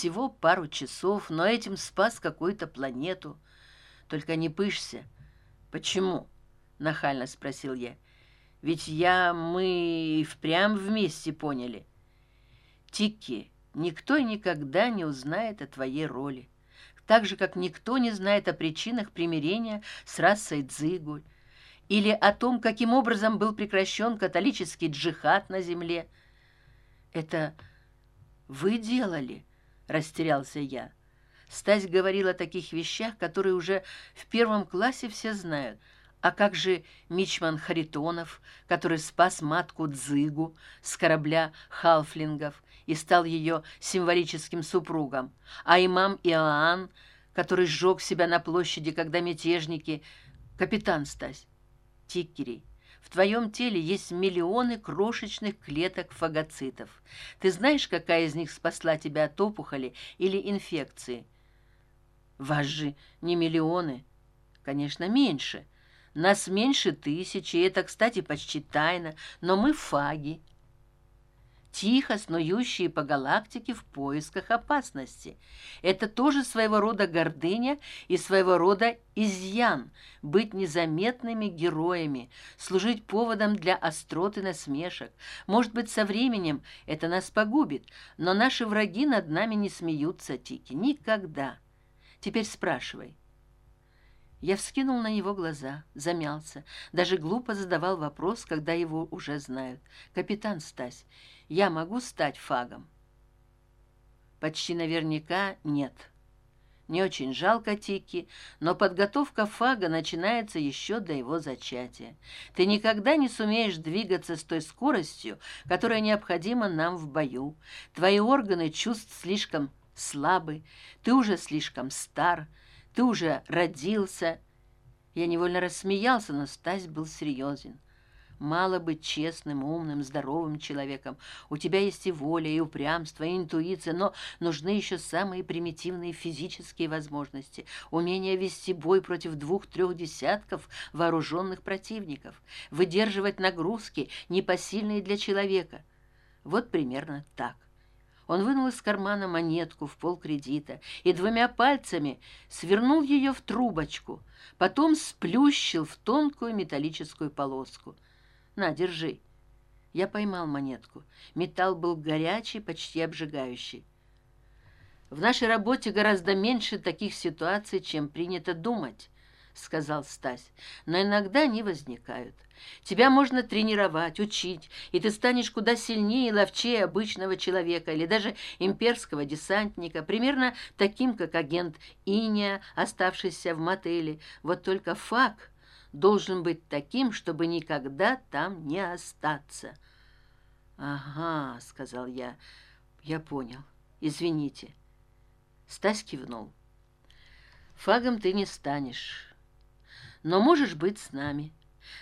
всего пару часов но этим спас какую то планету. Только не пышься. Почему нахально спросил я. Ведь я мы впрямь вместе поняли. Тики никто и никогда не узнает о твоей роли. Так же как никто не знает о причинах примирения с расой дзыгуль или о том каким образом был прекращен католический джихад на земле. Это вы делали растерялся я. Стась говорил о таких вещах которые уже в первом классе все знают. А как же мичман харитонов который спас матку дзыгу с корабля халфлингов и стал ее символическим супругом. А имам иоанн который сжег себя на площади когда мятежники капитан стась. Тикерей в твоем теле есть миллионы крошечных клеток фагоцитов. Ты знаешь какая из них спасла тебя от опухоли или инфекции? Вас же не миллионы. Конечно меньше. Нас меньше тысячи и это кстати почти тайна. Но мы фаги тихо снующие по галактике в поисках опасности. Это тоже своего рода гордыня и своего рода изъян – быть незаметными героями, служить поводом для острот и насмешек. Может быть, со временем это нас погубит, но наши враги над нами не смеются, Тики, никогда. Теперь спрашивай. Я вскинул на него глаза, замялся, даже глупо задавал вопрос, когда его уже знают. «Капитан Стась, я могу стать фагом? Почти наверняка нет. Не очень жалко тики но подготовка фага начинается еще до его зачатия. Ты никогда не сумеешь двигаться с той скоростью которая необходима нам в бою. Твои органы чувств слишком слабы ты уже слишком стар ты уже родился. Я невольно рассмеялся но стась был серьезен. Мало быть честным умным здоровым человеком. У тебя есть и воля и упрямство и интуиция но нужны еще самые примитивные физические возможности. Умение вести бой против двух трех десятков вооруженных противников. Выдерживать нагрузки непосильные для человека. Вот примерно так он вынул из кармана монетку в полкредита и двумя пальцами свернул ее в трубочку потом сплющил в тонкую металлическую полоску. На держи я поймал монетку. Металл был горячий почти обжигающий. В нашей работе гораздо меньше таких ситуаций чем принято думать сказал стась. Но иногда они возникают. Тебя можно тренировать учить и ты станешь куда сильнее и ловчее обычного человека или даже имперского десантника примерно таким как агент иния оставшийся в мотеле. Вот только факт должен быть таким чтобы никогда там не остаться ага сказал я. Я понял. Извините стась кивнул. Фагом ты не станешь но можешь быть с нами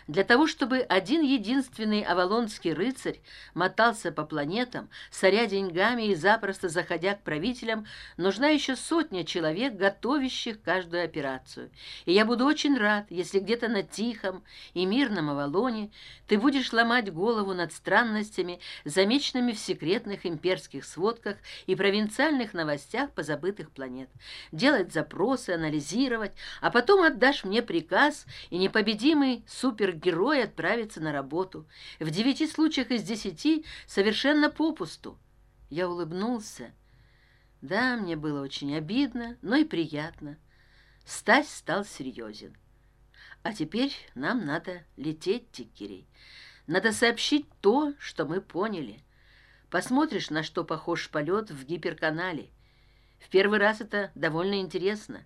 для того чтобы один единственный авалонский рыцарь мотался по планетам соря деньгами и запросто заходя к правителям нужна еще сотня человек готовящих каждую операцию. И я буду очень рад если где то на тихом и мирном авалоне ты будешь ломать голову над странностями замеченными в секретных имперских сводках и провинциальных новостях позабытых планет. Делать запросы анализировать а потом отдашь мне приказ и непобедимый супер супергерой отправится на работу. В девяти случаях из десяти совершенно попусту. Я улыбнулся. Да мне было очень обидно но и приятно. Стась стал серьезен. А теперь нам надо лететь тикерей надо сообщить то что мы поняли. Посмотришь на что похож полет в гиперканале. В первый раз это довольно интересно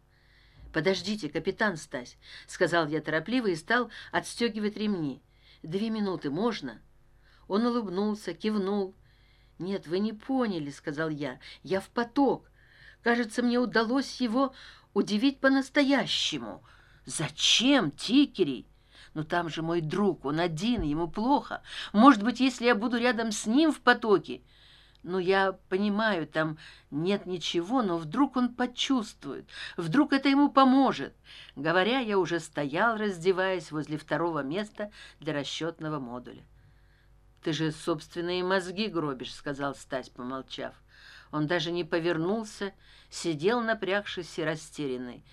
подождите капитан стась сказал я торопливо и стал отстегивать ремни. Две минуты можно? Он улыбнулся кивнул. Нет вы не поняли сказал я. Я в поток. Кажется мне удалось его удивить по настоящему зачем тикерей? Но там же мой друг он один ему плохо. Может быть если я буду рядом с ним в потоке ну я понимаю там нет ничего но вдруг он почувствует вдруг это ему поможет. Говоря я уже стоял раздеваясь возле второго места для расчетного модуля. Ты же собственные мозги гробишь сказал стась помолчав. Он даже не повернулся сидел напрягшись и растерянный.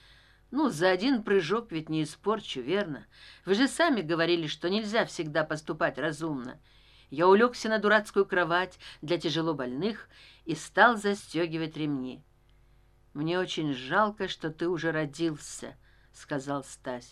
Ну за один прыжок ведь не испорчу верно? Вы же сами говорили что нельзя всегда поступать разумно я улегся на дурацкую кровать для тяжелобольных и стал застегивать ремни. Мне очень жалко что ты уже родился сказал стась